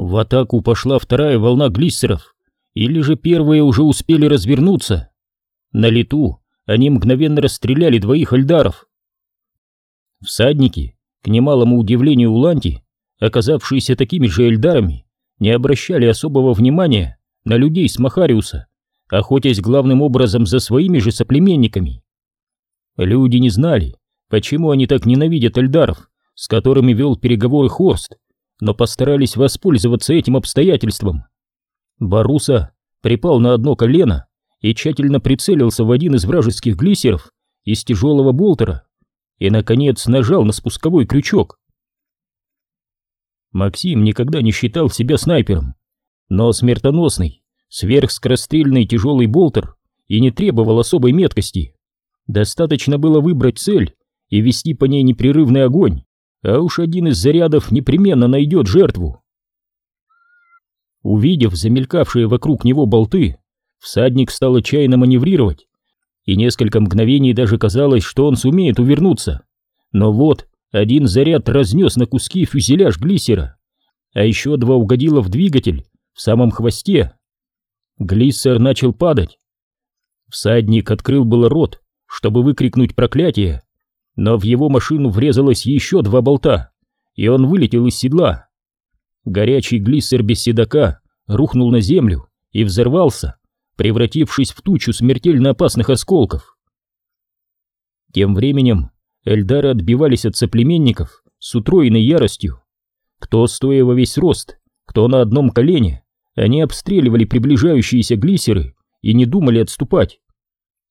В атаку пошла вторая волна глиссеров, или же первые уже успели развернуться. На лету они мгновенно расстреляли двоих альдаров. Всадники, к немалому удивлению Уланти, оказавшиеся такими же эльдарами, не обращали особого внимания на людей с Махариуса, охотясь главным образом за своими же соплеменниками. Люди не знали, почему они так ненавидят эльдаров, с которыми вел переговоры Хорст, но постарались воспользоваться этим обстоятельством. Баруса припал на одно колено и тщательно прицелился в один из вражеских глиссеров из тяжелого болтера и, наконец, нажал на спусковой крючок. Максим никогда не считал себя снайпером, но смертоносный, сверхскорострельный тяжелый болтер и не требовал особой меткости. Достаточно было выбрать цель и вести по ней непрерывный огонь, а уж один из зарядов непременно найдет жертву. Увидев замелькавшие вокруг него болты, всадник стал отчаянно маневрировать, и несколько мгновений даже казалось, что он сумеет увернуться. Но вот один заряд разнес на куски фюзеляж глиссера, а еще два угодило в двигатель в самом хвосте. Глиссер начал падать. Всадник открыл было рот, чтобы выкрикнуть проклятие, но в его машину врезалось еще два болта, и он вылетел из седла. Горячий глиссер без седока рухнул на землю и взорвался, превратившись в тучу смертельно опасных осколков. Тем временем Эльдары отбивались от соплеменников с утроенной яростью. Кто стоя во весь рост, кто на одном колене, они обстреливали приближающиеся глиссеры и не думали отступать.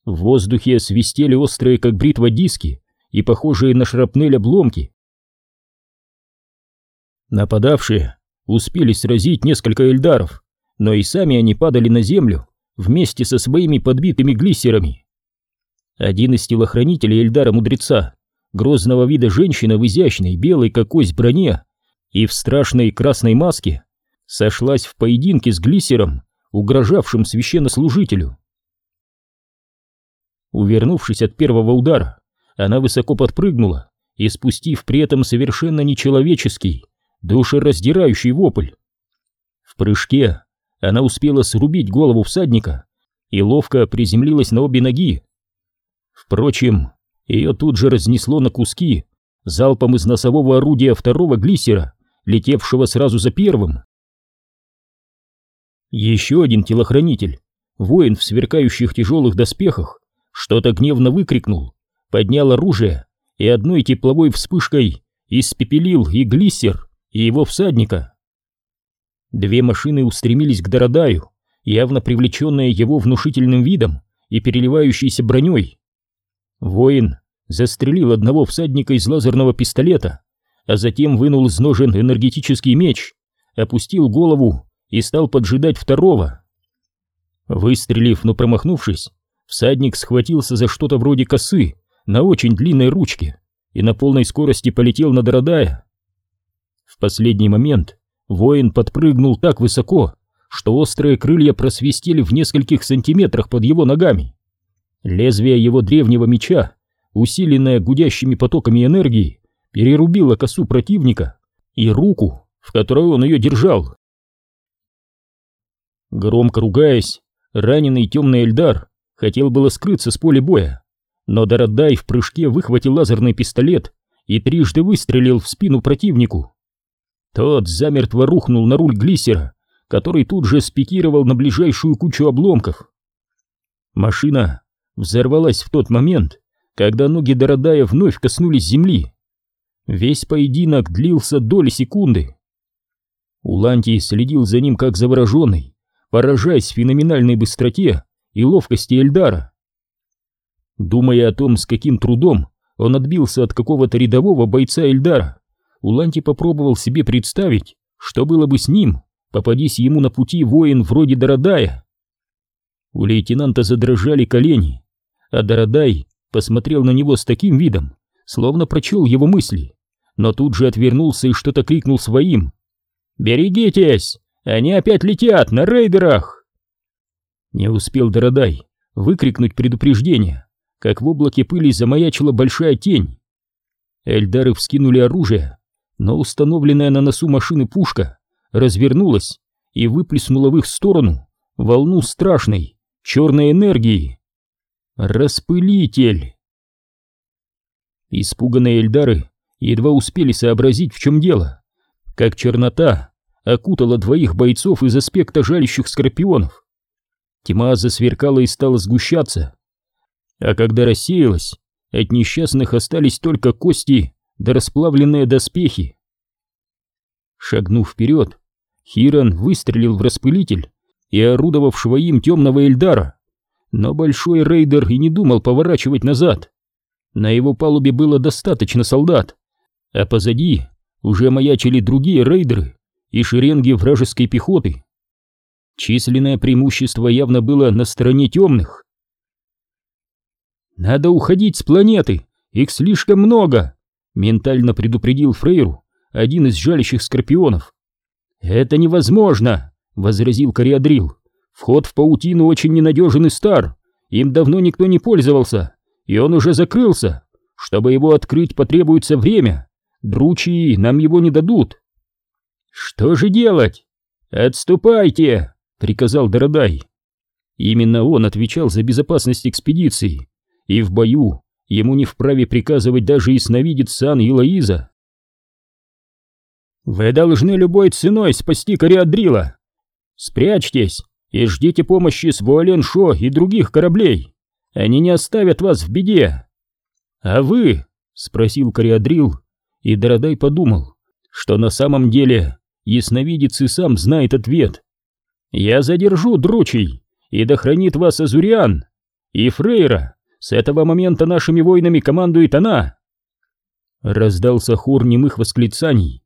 В воздухе свистели острые, как бритва, диски и похожие на шрапнель обломки. Нападавшие успели сразить несколько эльдаров, но и сами они падали на землю вместе со своими подбитыми глиссерами. Один из телохранителей Эльдара-мудреца, грозного вида женщина в изящной белой как кость броне и в страшной красной маске, сошлась в поединке с глиссером, угрожавшим священнослужителю. Увернувшись от первого удара, она высоко подпрыгнула и, спустив при этом совершенно нечеловеческий, душераздирающий вопль. В прыжке она успела срубить голову всадника и ловко приземлилась на обе ноги. Впрочем, ее тут же разнесло на куски залпом из носового орудия второго глиссера, летевшего сразу за первым. Еще один телохранитель, воин в сверкающих тяжелых доспехах, что-то гневно выкрикнул, поднял оружие и одной тепловой вспышкой испепелил и глиссер, и его всадника. Две машины устремились к Дородаю, явно привлеченные его внушительным видом и переливающейся броней. Воин застрелил одного всадника из лазерного пистолета, а затем вынул из ножен энергетический меч, опустил голову и стал поджидать второго. Выстрелив, но промахнувшись, Всадник схватился за что-то вроде косы на очень длинной ручке и на полной скорости полетел на Дородая. В последний момент воин подпрыгнул так высоко, что острые крылья просвистели в нескольких сантиметрах под его ногами. Лезвие его древнего меча, усиленное гудящими потоками энергии, перерубило косу противника и руку, в которой он ее держал. Громко ругаясь, раненый темный Эльдар хотел было скрыться с поля боя, но Дородай в прыжке выхватил лазерный пистолет и трижды выстрелил в спину противнику. Тот замертво рухнул на руль глиссера, который тут же спикировал на ближайшую кучу обломков. Машина взорвалась в тот момент, когда ноги Дородая вновь коснулись земли. Весь поединок длился доли секунды. Улантий следил за ним как завороженный, поражаясь феноменальной быстроте и ловкости Эльдара. Думая о том, с каким трудом он отбился от какого-то рядового бойца Эльдара, Уланти попробовал себе представить, что было бы с ним, попадись ему на пути воин вроде Дородая. У лейтенанта задрожали колени, а Дородай посмотрел на него с таким видом, словно прочел его мысли, но тут же отвернулся и что-то крикнул своим. «Берегитесь! Они опять летят на рейдерах!» Не успел Дородай выкрикнуть предупреждение, как в облаке пыли замаячила большая тень. Эльдары вскинули оружие, но установленная на носу машины пушка развернулась и выплеснула в их сторону волну страшной черной энергии. Распылитель! Испуганные Эльдары едва успели сообразить, в чем дело, как чернота окутала двоих бойцов из аспекта жалящих скорпионов. Тьма засверкала и стала сгущаться, а когда рассеялась, от несчастных остались только кости да расплавленные доспехи. Шагнув вперед, Хиран выстрелил в распылитель и орудовавшего им темного Эльдара, но большой рейдер и не думал поворачивать назад. На его палубе было достаточно солдат, а позади уже маячили другие рейдеры и шеренги вражеской пехоты. Численное преимущество явно было на стороне темных. «Надо уходить с планеты, их слишком много!» Ментально предупредил Фрейру один из жалящих скорпионов. «Это невозможно!» — возразил Кориадрил. «Вход в паутину очень ненадежен и стар, им давно никто не пользовался, и он уже закрылся. Чтобы его открыть, потребуется время. Дручи нам его не дадут». «Что же делать?» «Отступайте!» — приказал Дородай. Именно он отвечал за безопасность экспедиции, и в бою ему не вправе приказывать даже ясновидец Сан и Лоиза. «Вы должны любой ценой спасти Кориадрила! Спрячьтесь и ждите помощи с Вуален-Шо и других кораблей! Они не оставят вас в беде!» «А вы?» — спросил Кориадрил, и Дородай подумал, что на самом деле ясновидец и сам знает ответ. «Я задержу Дручий, и да хранит вас Азуриан, и Фрейра, с этого момента нашими воинами командует она!» Раздался хор немых восклицаний.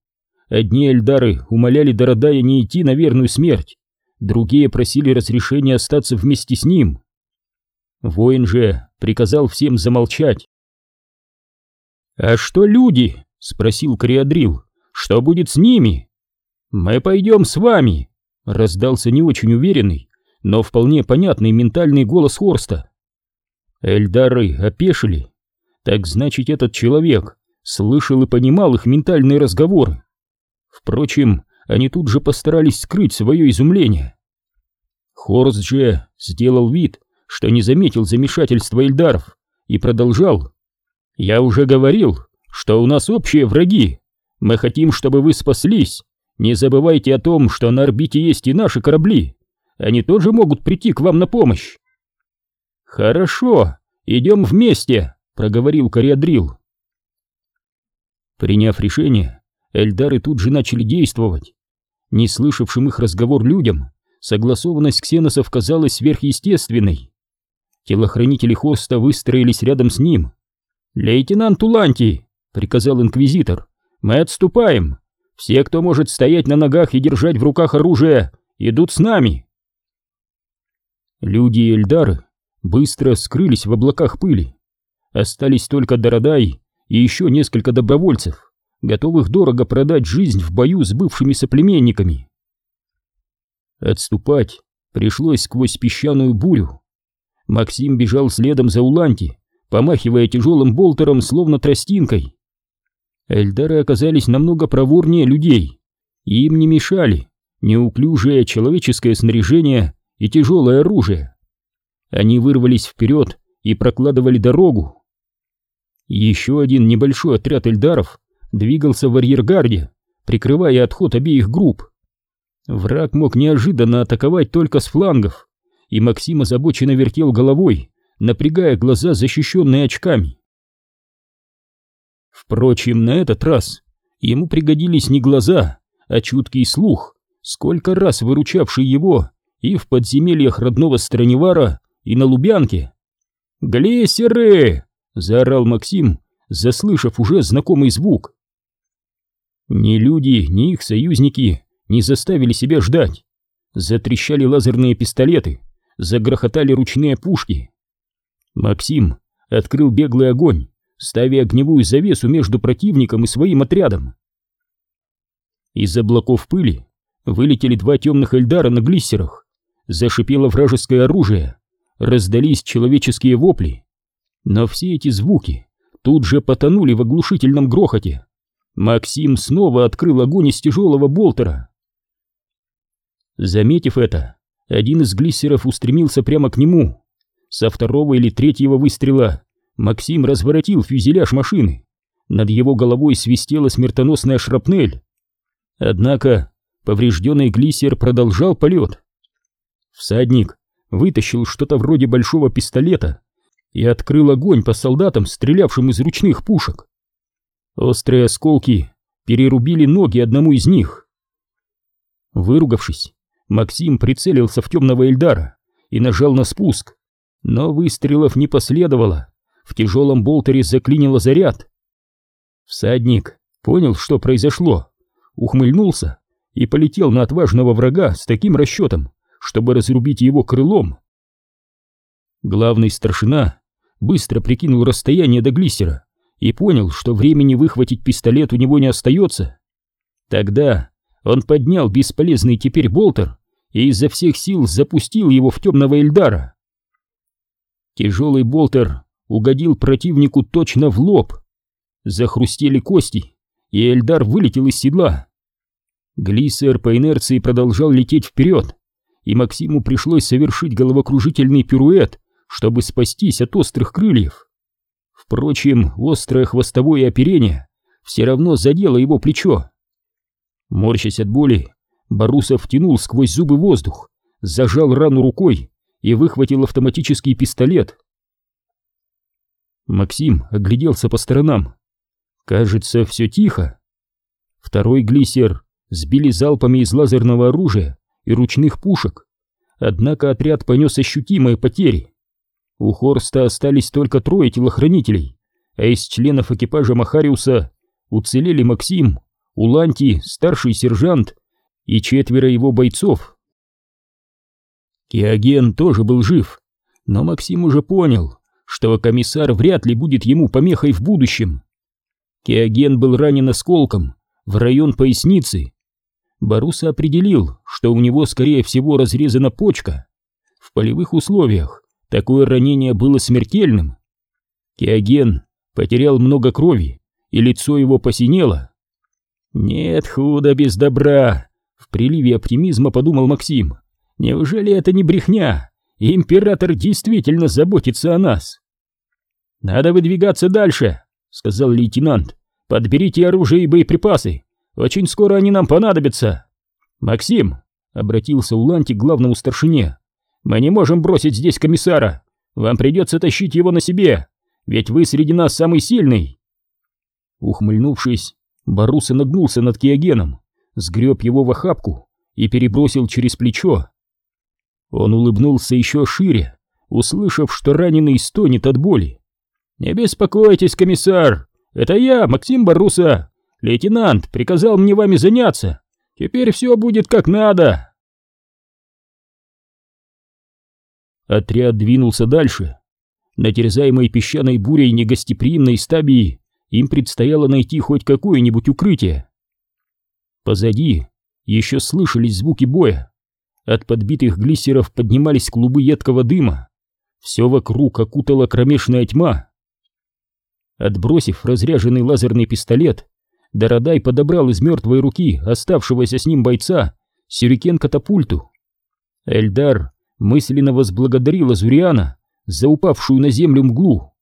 Одни эльдары умоляли Дородая не идти на верную смерть, другие просили разрешения остаться вместе с ним. Воин же приказал всем замолчать. «А что люди?» — спросил Криадрил. «Что будет с ними?» «Мы пойдем с вами!» — раздался не очень уверенный, но вполне понятный ментальный голос Хорста. Эльдары опешили. Так значит, этот человек слышал и понимал их ментальные разговоры. Впрочем, они тут же постарались скрыть свое изумление. Хорст же сделал вид, что не заметил замешательства Эльдаров, и продолжал. «Я уже говорил, что у нас общие враги. Мы хотим, чтобы вы спаслись. Не забывайте о том, что на орбите есть и наши корабли. Они тоже могут прийти к вам на помощь. «Хорошо, идем вместе», — проговорил Кориадрил. Приняв решение, Эльдары тут же начали действовать. Не слышавшим их разговор людям, согласованность ксеносов казалась сверхъестественной. Телохранители хоста выстроились рядом с ним. «Лейтенант Уланти!» — приказал инквизитор. «Мы отступаем. Все, кто может стоять на ногах и держать в руках оружие, идут с нами». Люди и Эльдары быстро скрылись в облаках пыли. Остались только Дородай и еще несколько добровольцев, готовых дорого продать жизнь в бою с бывшими соплеменниками. Отступать пришлось сквозь песчаную бурю. Максим бежал следом за Уланти, помахивая тяжелым болтером, словно тростинкой. Эльдары оказались намного проворнее людей, и им не мешали неуклюжее человеческое снаряжение и тяжелое оружие. Они вырвались вперед и прокладывали дорогу. Еще один небольшой отряд эльдаров двигался в арьергарде, прикрывая отход обеих групп. Враг мог неожиданно атаковать только с флангов, и Максим озабоченно вертел головой, напрягая глаза, защищенные очками. Впрочем, на этот раз ему пригодились не глаза, а чуткий слух, сколько раз выручавший его и в подземельях родного Страневара, и на Лубянке. «Глиссеры!» — заорал Максим, заслышав уже знакомый звук. Ни люди, ни их союзники не заставили себя ждать. Затрещали лазерные пистолеты, загрохотали ручные пушки. Максим открыл беглый огонь, ставя огневую завесу между противником и своим отрядом. Из облаков пыли вылетели два темных эльдара на глиссерах. Зашипело вражеское оружие раздались человеческие вопли. Но все эти звуки тут же потонули в оглушительном грохоте. Максим снова открыл огонь из тяжелого болтера. Заметив это, один из глиссеров устремился прямо к нему. Со второго или третьего выстрела Максим разворотил фюзеляж машины. Над его головой свистела смертоносная шрапнель. Однако поврежденный глиссер продолжал полет. Всадник вытащил что-то вроде большого пистолета и открыл огонь по солдатам, стрелявшим из ручных пушек. Острые осколки перерубили ноги одному из них. Выругавшись, Максим прицелился в темного Эльдара и нажал на спуск, но выстрелов не последовало, в тяжелом болтере заклинило заряд. Всадник понял, что произошло, ухмыльнулся и полетел на отважного врага с таким расчетом, чтобы разрубить его крылом. Главный старшина быстро прикинул расстояние до глиссера и понял, что времени выхватить пистолет у него не остается. Тогда он поднял бесполезный теперь болтер и изо всех сил запустил его в темного Эльдара. Тяжелый болтер угодил противнику точно в лоб. Захрустели кости, и Эльдар вылетел из седла. Глиссер по инерции продолжал лететь вперед, и Максиму пришлось совершить головокружительный пируэт, чтобы спастись от острых крыльев. Впрочем, острое хвостовое оперение все равно задело его плечо. Морщась от боли, Барусов втянул сквозь зубы воздух, зажал рану рукой и выхватил автоматический пистолет. Максим огляделся по сторонам. Кажется, все тихо. Второй глиссер сбили залпами из лазерного оружия и ручных пушек. Однако отряд понес ощутимые потери. У Хорста остались только трое телохранителей, а из членов экипажа Махариуса уцелели Максим, Уланти, старший сержант и четверо его бойцов. Киоген тоже был жив, но Максим уже понял, что комиссар вряд ли будет ему помехой в будущем. Киоген был ранен осколком в район поясницы. Баруса определил, что у него, скорее всего, разрезана почка. В полевых условиях такое ранение было смертельным. Киоген потерял много крови, и лицо его посинело. «Нет худа без добра», — в приливе оптимизма подумал Максим. «Неужели это не брехня? Император действительно заботится о нас?» «Надо выдвигаться дальше», — сказал лейтенант. «Подберите оружие и боеприпасы. Очень скоро они нам понадобятся». «Максим», — обратился Уланти к главному старшине, — «мы не можем бросить здесь комиссара. Вам придется тащить его на себе, ведь вы среди нас самый сильный». Ухмыльнувшись, Баруса нагнулся над Киогеном, сгреб его в охапку и перебросил через плечо. Он улыбнулся еще шире, услышав, что раненый стонет от боли. «Не беспокойтесь, комиссар, это я, Максим Баруса. Лейтенант приказал мне вами заняться. Теперь все будет как надо». Отряд двинулся дальше. На терзаемой песчаной бурей негостеприимной стабии им предстояло найти хоть какое-нибудь укрытие. Позади еще слышались звуки боя. От подбитых глиссеров поднимались клубы едкого дыма. Все вокруг окутала кромешная тьма. Отбросив разряженный лазерный пистолет, Дородай подобрал из мертвой руки оставшегося с ним бойца сюрикен-катапульту. Эльдар мысленно возблагодарил Азуриана за упавшую на землю мглу.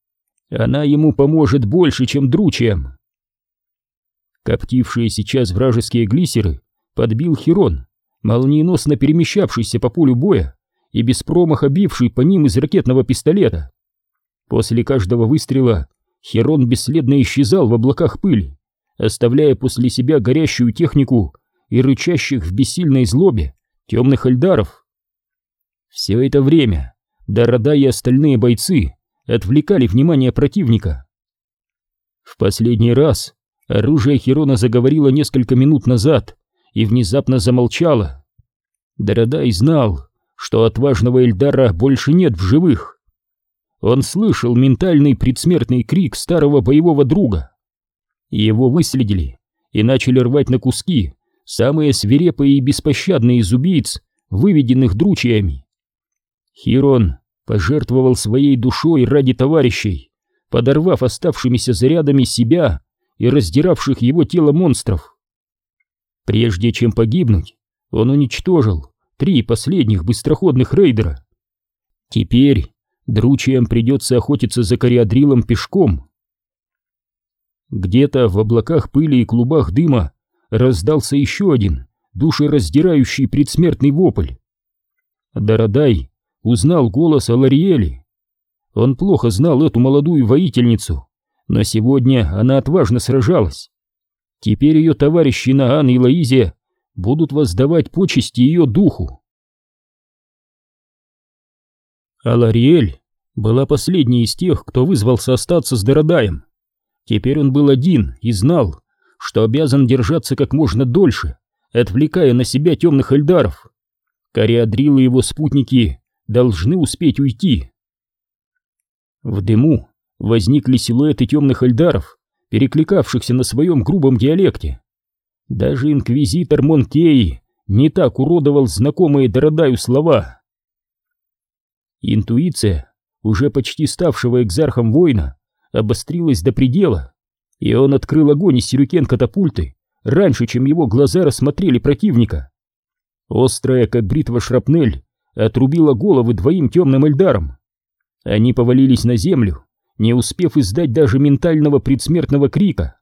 Она ему поможет больше, чем дручьям. Коптившие сейчас вражеские глиссеры подбил Херон, молниеносно перемещавшийся по полю боя и без промаха бивший по ним из ракетного пистолета. После каждого выстрела Херон бесследно исчезал в облаках пыли, оставляя после себя горящую технику и рычащих в бессильной злобе темных эльдаров. Все это время Дорода и остальные бойцы отвлекали внимание противника. В последний раз оружие Хирона заговорило несколько минут назад и внезапно замолчало. Дородай знал, что отважного Эльдара больше нет в живых. Он слышал ментальный предсмертный крик старого боевого друга. Его выследили и начали рвать на куски самые свирепые и беспощадные из убийц, выведенных дручьями. Хирон пожертвовал своей душой ради товарищей, подорвав оставшимися зарядами себя и раздиравших его тело монстров. Прежде чем погибнуть, он уничтожил три последних быстроходных рейдера. Теперь дручьям придется охотиться за кориадрилом пешком. Где-то в облаках пыли и клубах дыма раздался еще один душераздирающий предсмертный вопль. Дородай узнал голос Алариэли. Он плохо знал эту молодую воительницу, но сегодня она отважно сражалась. Теперь ее товарищи Наан и Лаизия будут воздавать почести ее духу. Алариэль была последней из тех, кто вызвался остаться с Дородаем. Теперь он был один и знал, что обязан держаться как можно дольше, отвлекая на себя темных эльдаров. Кориадрил и его спутники должны успеть уйти. В дыму возникли силуэты темных эльдаров, перекликавшихся на своем грубом диалекте. Даже инквизитор Монкей не так уродовал знакомые Дородаю слова. Интуиция, уже почти ставшего экзархом воина, обострилась до предела, и он открыл огонь из сюрикен катапульты раньше, чем его глаза рассмотрели противника. Острая, как бритва шрапнель, отрубила головы двоим темным эльдарам. Они повалились на землю, не успев издать даже ментального предсмертного крика.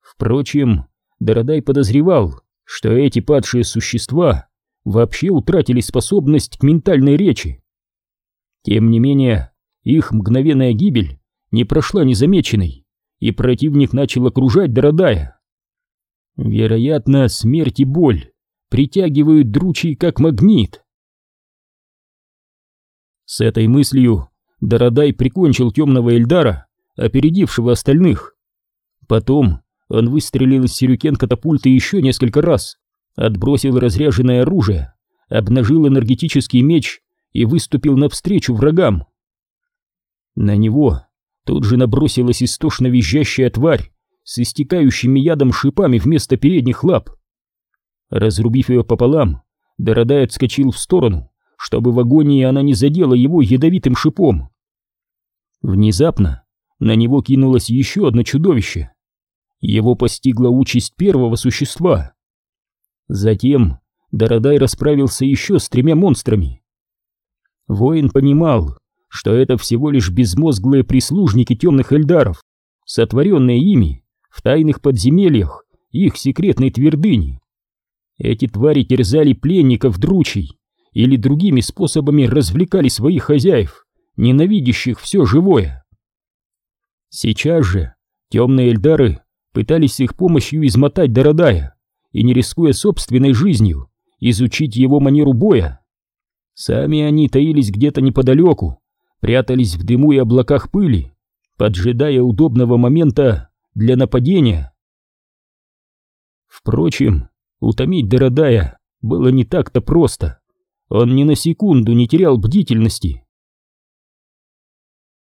Впрочем, Дородай подозревал, что эти падшие существа вообще утратили способность к ментальной речи. Тем не менее, их мгновенная гибель не прошла незамеченной, и противник начал окружать Дородая. Вероятно, смерть и боль притягивают дручий как магнит. С этой мыслью Дородай прикончил темного Эльдара, опередившего остальных. Потом он выстрелил из сирюкен катапульты еще несколько раз, отбросил разряженное оружие, обнажил энергетический меч и выступил навстречу врагам. На него тут же набросилась истошно визжащая тварь с истекающими ядом шипами вместо передних лап. Разрубив ее пополам, Дородай отскочил в сторону, чтобы в агонии она не задела его ядовитым шипом. Внезапно на него кинулось еще одно чудовище. Его постигла участь первого существа. Затем Дородай расправился еще с тремя монстрами. Воин понимал, что это всего лишь безмозглые прислужники темных эльдаров, сотворенные ими в тайных подземельях их секретной твердыни. Эти твари терзали пленников дручей, или другими способами развлекали своих хозяев, ненавидящих все живое. Сейчас же темные эльдары пытались с их помощью измотать Дородая и, не рискуя собственной жизнью, изучить его манеру боя. Сами они таились где-то неподалеку, прятались в дыму и облаках пыли, поджидая удобного момента для нападения. Впрочем, утомить Дородая было не так-то просто. Он ни на секунду не терял бдительности.